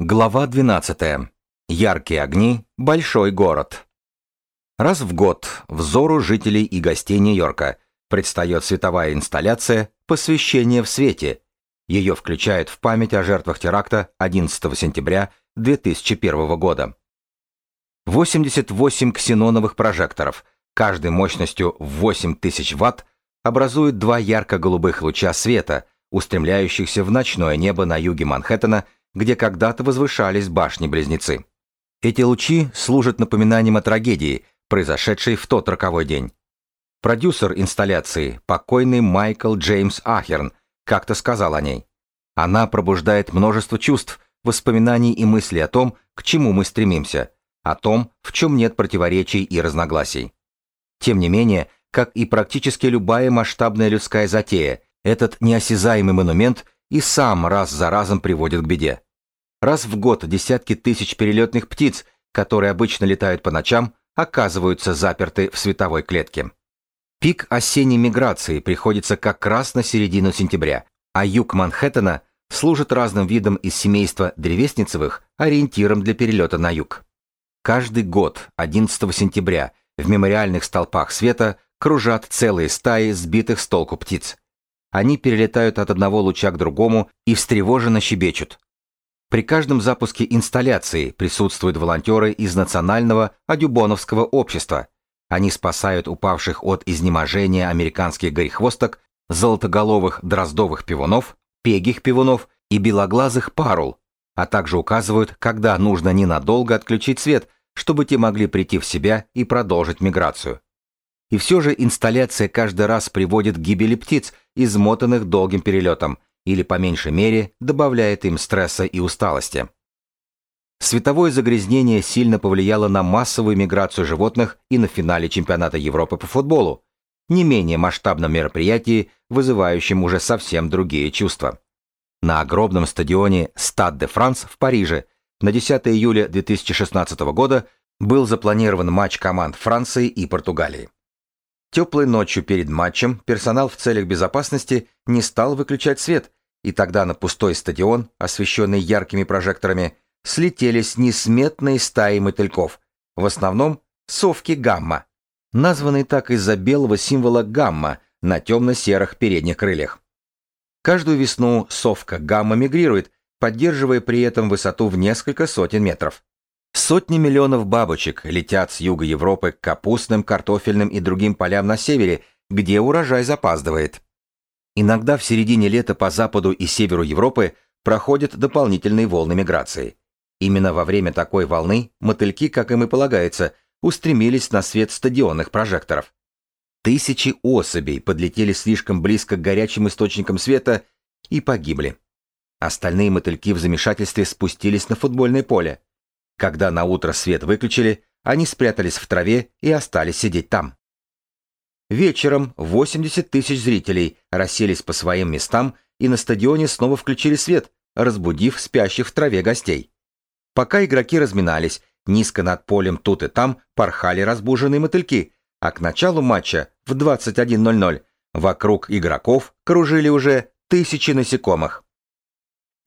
Глава 12. Яркие огни, большой город. Раз в год взору жителей и гостей Нью-Йорка предстает световая инсталляция «Посвящение в свете». Ее включают в память о жертвах теракта 11 сентября 2001 года. 88 ксеноновых прожекторов, каждой мощностью в 8000 Вт, образуют два ярко-голубых луча света, устремляющихся в ночное небо на юге Манхэттена – где когда-то возвышались башни-близнецы. Эти лучи служат напоминанием о трагедии, произошедшей в тот роковой день. Продюсер инсталляции, покойный Майкл Джеймс Ахерн, как-то сказал о ней. Она пробуждает множество чувств, воспоминаний и мыслей о том, к чему мы стремимся, о том, в чем нет противоречий и разногласий. Тем не менее, как и практически любая масштабная людская затея, этот неосязаемый монумент и сам раз за разом приводит к беде. Раз в год десятки тысяч перелетных птиц, которые обычно летают по ночам, оказываются заперты в световой клетке. Пик осенней миграции приходится как раз на середину сентября, а юг Манхэттена служит разным видам из семейства древесницевых ориентиром для перелета на юг. Каждый год 11 сентября в мемориальных столпах света кружат целые стаи сбитых с толку птиц. Они перелетают от одного луча к другому и встревоженно щебечут. При каждом запуске инсталляции присутствуют волонтеры из Национального адюбоновского общества. Они спасают упавших от изнеможения американских горехвосток, золотоголовых дроздовых пивунов, пегих пивунов и белоглазых парул, а также указывают, когда нужно ненадолго отключить свет, чтобы те могли прийти в себя и продолжить миграцию. И все же инсталляция каждый раз приводит к гибели птиц, измотанных долгим перелетом, или по меньшей мере добавляет им стресса и усталости. Световое загрязнение сильно повлияло на массовую миграцию животных и на финале чемпионата Европы по футболу, не менее масштабном мероприятии, вызывающем уже совсем другие чувства. На огромном стадионе Стад де Франс в Париже на 10 июля 2016 года был запланирован матч команд Франции и Португалии. Теплой ночью перед матчем персонал в целях безопасности не стал выключать свет, и тогда на пустой стадион, освещенный яркими прожекторами, слетелись несметные стаи мотыльков, в основном совки гамма, названные так из-за белого символа гамма на темно-серых передних крыльях. Каждую весну совка гамма мигрирует, поддерживая при этом высоту в несколько сотен метров. Сотни миллионов бабочек летят с юга Европы к капустным, картофельным и другим полям на севере, где урожай запаздывает. Иногда в середине лета по западу и северу Европы проходят дополнительные волны миграции. Именно во время такой волны мотыльки, как им и полагается, устремились на свет стадионных прожекторов. Тысячи особей подлетели слишком близко к горячим источникам света и погибли. Остальные мотыльки в замешательстве спустились на футбольное поле. Когда на утро свет выключили, они спрятались в траве и остались сидеть там. Вечером 80 тысяч зрителей расселись по своим местам и на стадионе снова включили свет, разбудив спящих в траве гостей. Пока игроки разминались, низко над полем тут и там порхали разбуженные мотыльки, а к началу матча в 21.00 вокруг игроков кружили уже тысячи насекомых.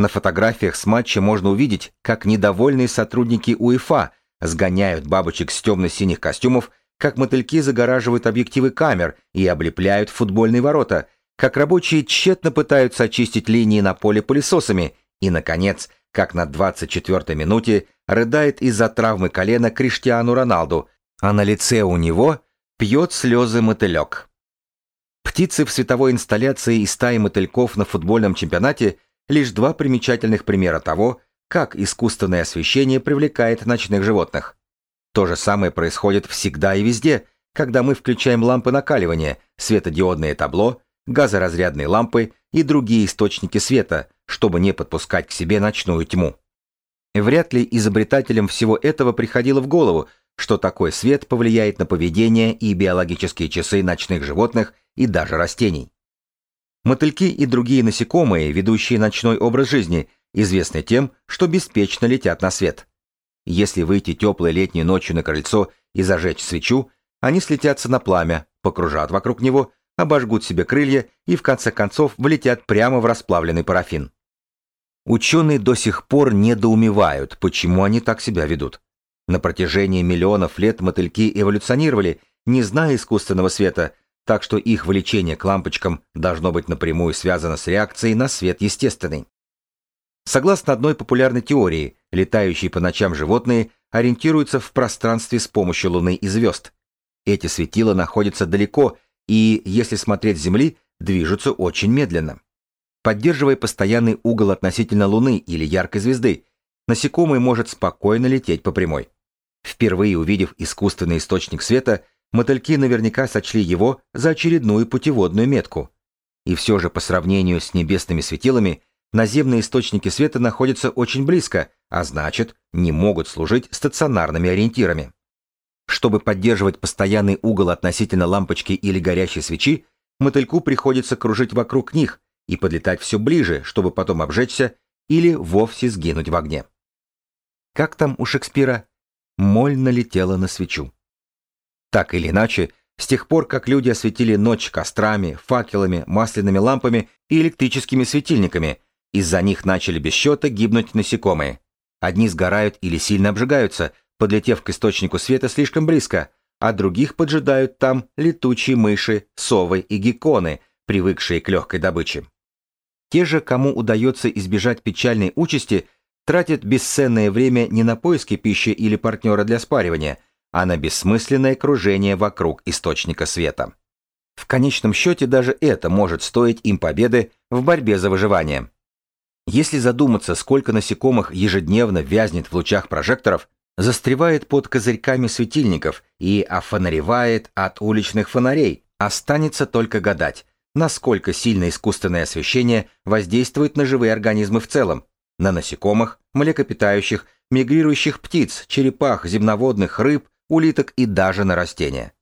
На фотографиях с матча можно увидеть, как недовольные сотрудники УЕФА сгоняют бабочек с темно-синих костюмов, как мотыльки загораживают объективы камер и облепляют футбольные ворота, как рабочие тщетно пытаются очистить линии на поле пылесосами и, наконец, как на 24-й минуте рыдает из-за травмы колена Криштиану Роналду, а на лице у него пьет слезы мотылек. Птицы в световой инсталляции и стаи мотыльков на футбольном чемпионате – лишь два примечательных примера того, как искусственное освещение привлекает ночных животных. То же самое происходит всегда и везде, когда мы включаем лампы накаливания, светодиодные табло, газоразрядные лампы и другие источники света, чтобы не подпускать к себе ночную тьму. Вряд ли изобретателям всего этого приходило в голову, что такой свет повлияет на поведение и биологические часы ночных животных и даже растений. Мотыльки и другие насекомые, ведущие ночной образ жизни, известны тем, что беспечно летят на свет. Если выйти теплой летней ночью на крыльцо и зажечь свечу, они слетятся на пламя, покружат вокруг него, обожгут себе крылья и в конце концов влетят прямо в расплавленный парафин. Ученые до сих пор недоумевают, почему они так себя ведут. На протяжении миллионов лет мотыльки эволюционировали, не зная искусственного света, так что их влечение к лампочкам должно быть напрямую связано с реакцией на свет естественный. Согласно одной популярной теории, летающие по ночам животные ориентируются в пространстве с помощью Луны и звезд. Эти светила находятся далеко и, если смотреть с Земли, движутся очень медленно. Поддерживая постоянный угол относительно Луны или яркой звезды, насекомый может спокойно лететь по прямой. Впервые увидев искусственный источник света, мотыльки наверняка сочли его за очередную путеводную метку. И все же по сравнению с небесными светилами, наземные источники света находятся очень близко, а значит, не могут служить стационарными ориентирами. Чтобы поддерживать постоянный угол относительно лампочки или горящей свечи, мотыльку приходится кружить вокруг них и подлетать все ближе, чтобы потом обжечься или вовсе сгинуть в огне. Как там у Шекспира? Моль налетела на свечу. Так или иначе, с тех пор, как люди осветили ночь кострами, факелами, масляными лампами и электрическими светильниками, из-за них начали без счета гибнуть насекомые. Одни сгорают или сильно обжигаются, подлетев к источнику света слишком близко, а других поджидают там летучие мыши, совы и гекконы, привыкшие к легкой добыче. Те же, кому удается избежать печальной участи, тратят бесценное время не на поиски пищи или партнера для спаривания, а на бессмысленное кружение вокруг источника света. В конечном счете даже это может стоить им победы в борьбе за выживание. Если задуматься, сколько насекомых ежедневно вязнет в лучах прожекторов, застревает под козырьками светильников и офонаревает от уличных фонарей, останется только гадать, насколько сильно искусственное освещение воздействует на живые организмы в целом, на насекомых, млекопитающих, мигрирующих птиц, черепах, земноводных, рыб, улиток и даже на растения.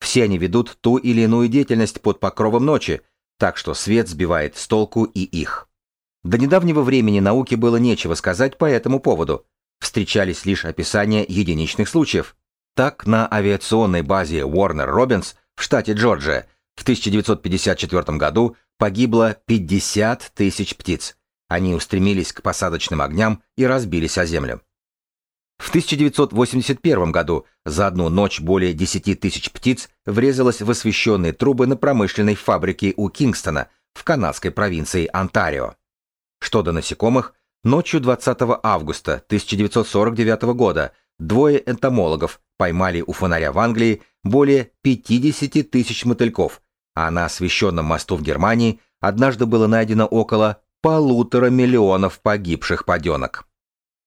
Все они ведут ту или иную деятельность под покровом ночи, так что свет сбивает с толку и их. До недавнего времени науке было нечего сказать по этому поводу. Встречались лишь описания единичных случаев. Так, на авиационной базе Warner Robins в штате Джорджия в 1954 году погибло 50 тысяч птиц. Они устремились к посадочным огням и разбились о землю. В 1981 году за одну ночь более 10 тысяч птиц врезалось в освещенные трубы на промышленной фабрике у Кингстона в канадской провинции Онтарио. Что до насекомых, ночью 20 августа 1949 года двое энтомологов поймали у фонаря в Англии более 50 тысяч мотыльков, а на освещенном мосту в Германии однажды было найдено около полутора миллионов погибших паденок.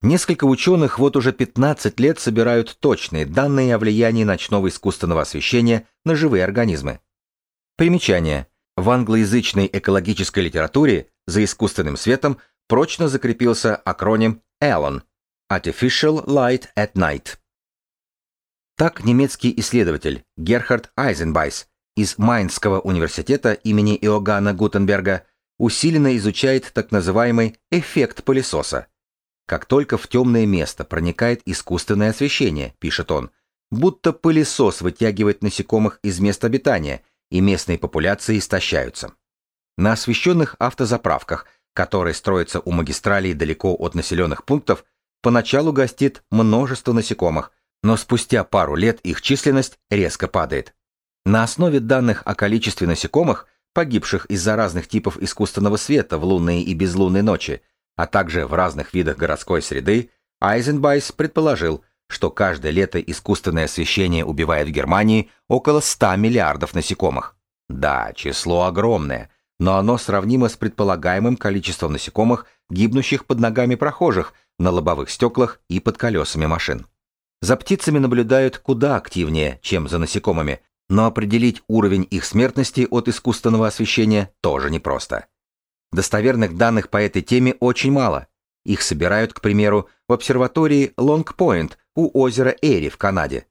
Несколько ученых вот уже 15 лет собирают точные данные о влиянии ночного искусственного освещения на живые организмы. Примечание. В англоязычной экологической литературе за искусственным светом прочно закрепился акроним ALAN – Artificial Light at Night. Так немецкий исследователь Герхард Айзенбайс из Майнского университета имени Иоганна Гутенберга усиленно изучает так называемый эффект пылесоса. Как только в темное место проникает искусственное освещение, пишет он, будто пылесос вытягивает насекомых из мест обитания, и местные популяции истощаются. На освещенных автозаправках, которые строятся у магистралей далеко от населенных пунктов, поначалу гостит множество насекомых, но спустя пару лет их численность резко падает. На основе данных о количестве насекомых, погибших из-за разных типов искусственного света в лунные и безлунные ночи, а также в разных видах городской среды, Айзенбайс предположил, что каждое лето искусственное освещение убивает в Германии около 100 миллиардов насекомых. Да, число огромное, но оно сравнимо с предполагаемым количеством насекомых, гибнущих под ногами прохожих, на лобовых стеклах и под колесами машин. За птицами наблюдают куда активнее, чем за насекомыми, но определить уровень их смертности от искусственного освещения тоже непросто. Достоверных данных по этой теме очень мало. Их собирают, к примеру, в обсерватории Лонг-Пойнт у озера Эри в Канаде.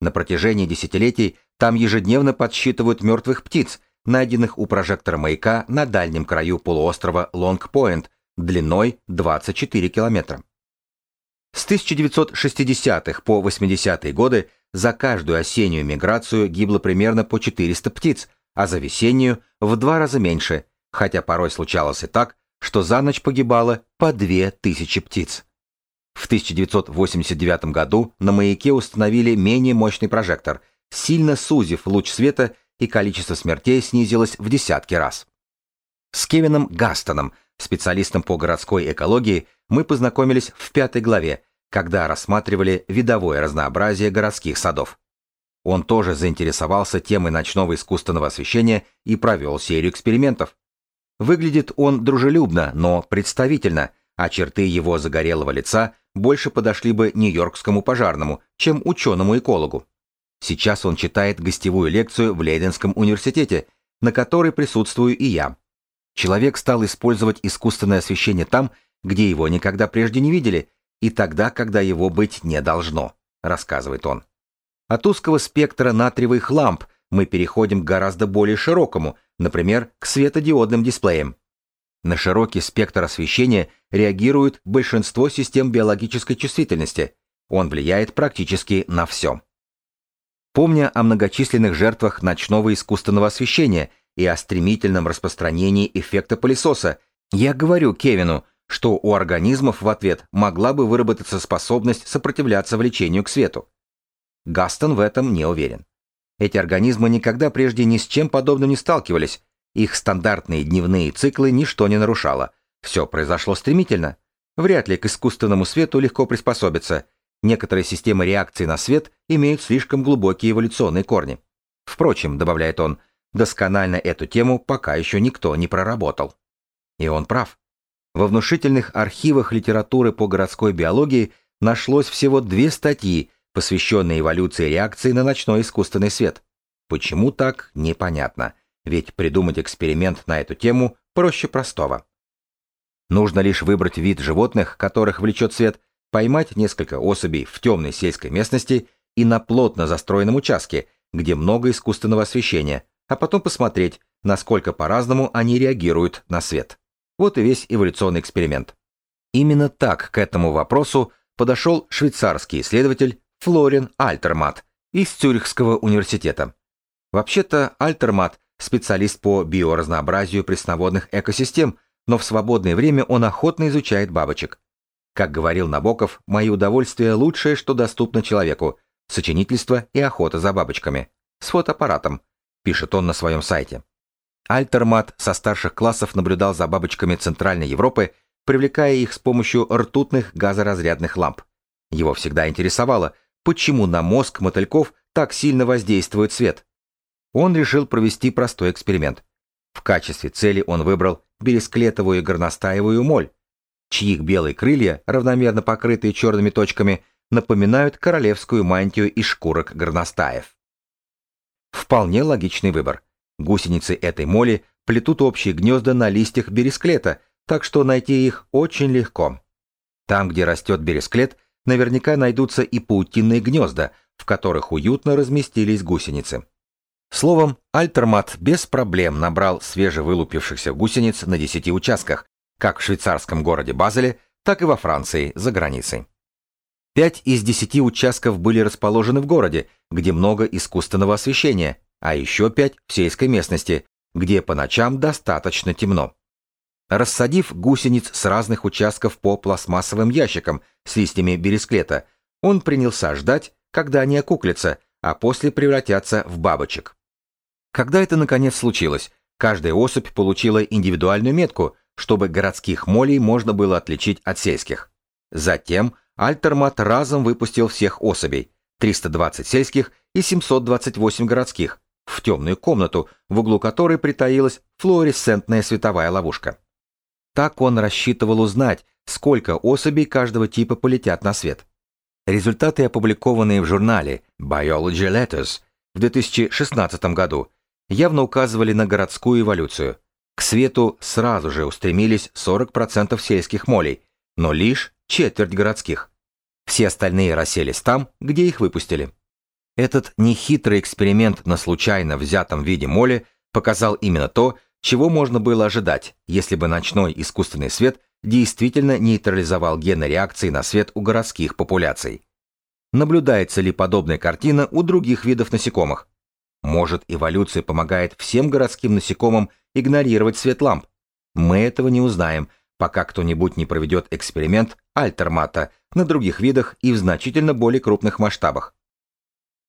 На протяжении десятилетий там ежедневно подсчитывают мертвых птиц, найденных у прожектора маяка на дальнем краю полуострова Лонг-Пойнт длиной 24 километра. С 1960-х по 80-е годы за каждую осеннюю миграцию гибло примерно по 400 птиц, а за весеннюю в два раза меньше, хотя порой случалось и так, что за ночь погибало по 2000 птиц. В 1989 году на маяке установили менее мощный прожектор, сильно сузив луч света, и количество смертей снизилось в десятки раз. С Кевином Гастоном, специалистом по городской экологии, мы познакомились в пятой главе, когда рассматривали видовое разнообразие городских садов. Он тоже заинтересовался темой ночного искусственного освещения и провел серию экспериментов. Выглядит он дружелюбно, но представительно, а черты его загорелого лица больше подошли бы нью-йоркскому пожарному, чем ученому-экологу. Сейчас он читает гостевую лекцию в Лейденском университете, на которой присутствую и я. Человек стал использовать искусственное освещение там, где его никогда прежде не видели, и тогда, когда его быть не должно, рассказывает он. От узкого спектра натриевых ламп мы переходим к гораздо более широкому, например, к светодиодным дисплеям. На широкий спектр освещения реагирует большинство систем биологической чувствительности. Он влияет практически на все. Помня о многочисленных жертвах ночного искусственного освещения и о стремительном распространении эффекта пылесоса, я говорю Кевину, что у организмов в ответ могла бы выработаться способность сопротивляться влечению к свету. Гастон в этом не уверен. Эти организмы никогда прежде ни с чем подобным не сталкивались, их стандартные дневные циклы ничто не нарушало. Все произошло стремительно. Вряд ли к искусственному свету легко приспособиться. Некоторые системы реакции на свет имеют слишком глубокие эволюционные корни. Впрочем, добавляет он, досконально эту тему пока еще никто не проработал. И он прав. Во внушительных архивах литературы по городской биологии нашлось всего две статьи, посвященные эволюции реакции на ночной искусственный свет. Почему так, непонятно, ведь придумать эксперимент на эту тему проще простого. Нужно лишь выбрать вид животных, которых влечет свет, поймать несколько особей в темной сельской местности и на плотно застроенном участке, где много искусственного освещения, а потом посмотреть, насколько по-разному они реагируют на свет. Вот и весь эволюционный эксперимент. Именно так к этому вопросу подошел швейцарский исследователь Флорин Альтермат из Цюрихского университета. Вообще-то Альтермат – специалист по биоразнообразию пресноводных экосистем, но в свободное время он охотно изучает бабочек. Как говорил Набоков, мои удовольствия лучшее, что доступно человеку – сочинительство и охота за бабочками. С фотоаппаратом, пишет он на своем сайте. Альтермат со старших классов наблюдал за бабочками Центральной Европы, привлекая их с помощью ртутных газоразрядных ламп. Его всегда интересовало, почему на мозг мотыльков так сильно воздействует свет. Он решил провести простой эксперимент. В качестве цели он выбрал бересклетовую горностаевую моль, чьих белые крылья, равномерно покрытые черными точками, напоминают королевскую мантию из шкурок горностаев. Вполне логичный выбор. Гусеницы этой моли плетут общие гнезда на листьях бересклета, так что найти их очень легко. Там, где растет бересклет, наверняка найдутся и паутинные гнезда, в которых уютно разместились гусеницы. Словом, Альтермат без проблем набрал свежевылупившихся гусениц на 10 участках, как в швейцарском городе Базеле, так и во Франции, за границей. Пять из десяти участков были расположены в городе, где много искусственного освещения, а еще пять в сельской местности, где по ночам достаточно темно. Рассадив гусениц с разных участков по пластмассовым ящикам с листьями бересклета, он принялся ждать, когда они окуклятся, а после превратятся в бабочек. Когда это наконец случилось, каждая особь получила индивидуальную метку, чтобы городских молей можно было отличить от сельских. Затем Альтермат разом выпустил всех особей, 320 сельских и 728 городских, в темную комнату, в углу которой притаилась флуоресцентная световая ловушка. Так он рассчитывал узнать, сколько особей каждого типа полетят на свет. Результаты, опубликованные в журнале Biology Letters в 2016 году, явно указывали на городскую эволюцию. К свету сразу же устремились 40% сельских молей, но лишь четверть городских. Все остальные расселись там, где их выпустили. Этот нехитрый эксперимент на случайно взятом виде моли показал именно то, чего можно было ожидать, если бы ночной искусственный свет действительно нейтрализовал гены реакции на свет у городских популяций. Наблюдается ли подобная картина у других видов насекомых? Может, эволюция помогает всем городским насекомым игнорировать свет ламп? Мы этого не узнаем, пока кто-нибудь не проведет эксперимент альтермата на других видах и в значительно более крупных масштабах.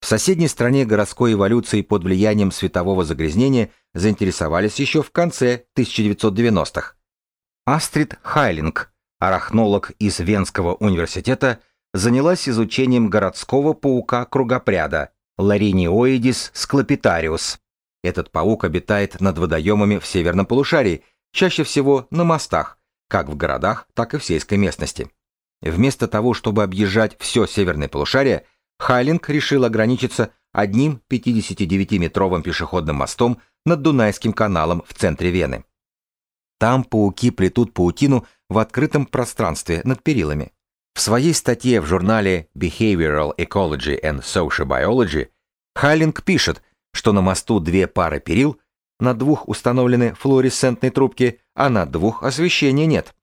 В соседней стране городской эволюции под влиянием светового загрязнения заинтересовались еще в конце 1990-х. Астрид Хайлинг, арахнолог из Венского университета, занялась изучением городского паука-кругопряда Лариниоидис склопитариус. Этот паук обитает над водоемами в северном полушарии, чаще всего на мостах, как в городах, так и в сельской местности. Вместо того, чтобы объезжать все северное полушарие, Хайлинг решил ограничиться одним 59-метровым пешеходным мостом над Дунайским каналом в центре Вены. Там пауки плетут паутину в открытом пространстве над перилами. В своей статье в журнале Behavioral Ecology and Social Biology Хайлинг пишет, что на мосту две пары перил, на двух установлены флуоресцентные трубки, а на двух освещения нет.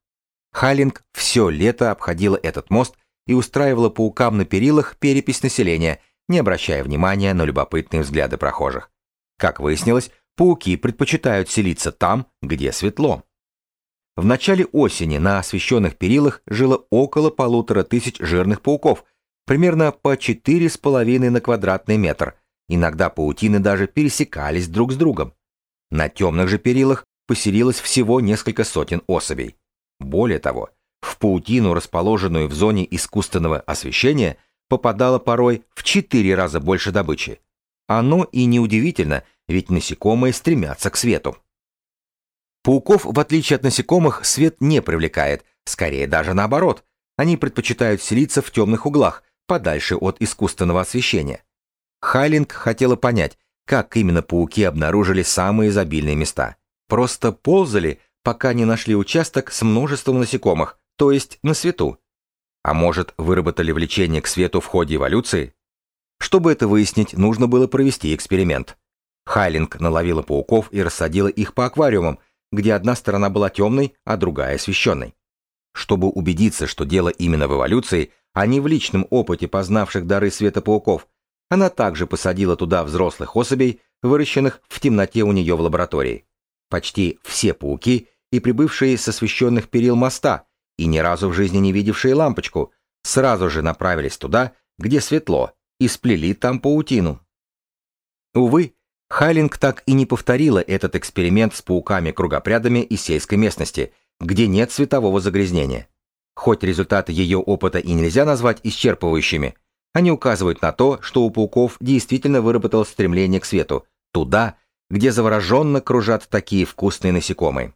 Хайлинг все лето обходила этот мост и устраивала паукам на перилах перепись населения, не обращая внимания на любопытные взгляды прохожих. Как выяснилось, пауки предпочитают селиться там, где светло. В начале осени на освещенных перилах жило около полутора тысяч жирных пауков, примерно по 4,5 на квадратный метр. Иногда паутины даже пересекались друг с другом. На темных же перилах поселилось всего несколько сотен особей. Более того, в паутину, расположенную в зоне искусственного освещения, попадало порой в четыре раза больше добычи. Оно и неудивительно, ведь насекомые стремятся к свету. Пауков, в отличие от насекомых, свет не привлекает, скорее даже наоборот. Они предпочитают селиться в темных углах, подальше от искусственного освещения. Хайлинг хотела понять, как именно пауки обнаружили самые изобильные места. Просто ползали, пока не нашли участок с множеством насекомых, то есть на свету. А может, выработали влечение к свету в ходе эволюции? Чтобы это выяснить, нужно было провести эксперимент. Хайлинг наловила пауков и рассадила их по аквариумам, где одна сторона была темной, а другая освещенной. Чтобы убедиться, что дело именно в эволюции, а не в личном опыте познавших дары света пауков, она также посадила туда взрослых особей, выращенных в темноте у нее в лаборатории. Почти все пауки и прибывшие с освещенных перил моста – и ни разу в жизни не видевшие лампочку, сразу же направились туда, где светло, и сплели там паутину. Увы, Хайлинг так и не повторила этот эксперимент с пауками-кругопрядами из сельской местности, где нет светового загрязнения. Хоть результаты ее опыта и нельзя назвать исчерпывающими, они указывают на то, что у пауков действительно выработалось стремление к свету, туда, где завороженно кружат такие вкусные насекомые.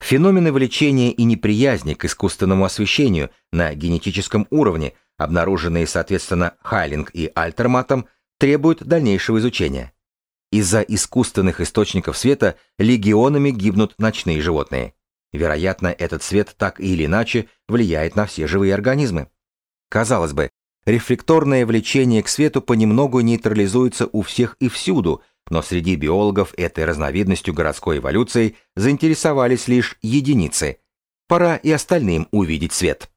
Феномены влечения и неприязни к искусственному освещению на генетическом уровне, обнаруженные, соответственно, Хайлинг и Альтерматом, требуют дальнейшего изучения. Из-за искусственных источников света легионами гибнут ночные животные. Вероятно, этот свет так или иначе влияет на все живые организмы. Казалось бы, рефлекторное влечение к свету понемногу нейтрализуется у всех и всюду, но среди биологов этой разновидностью городской эволюции заинтересовались лишь единицы. Пора и остальным увидеть свет.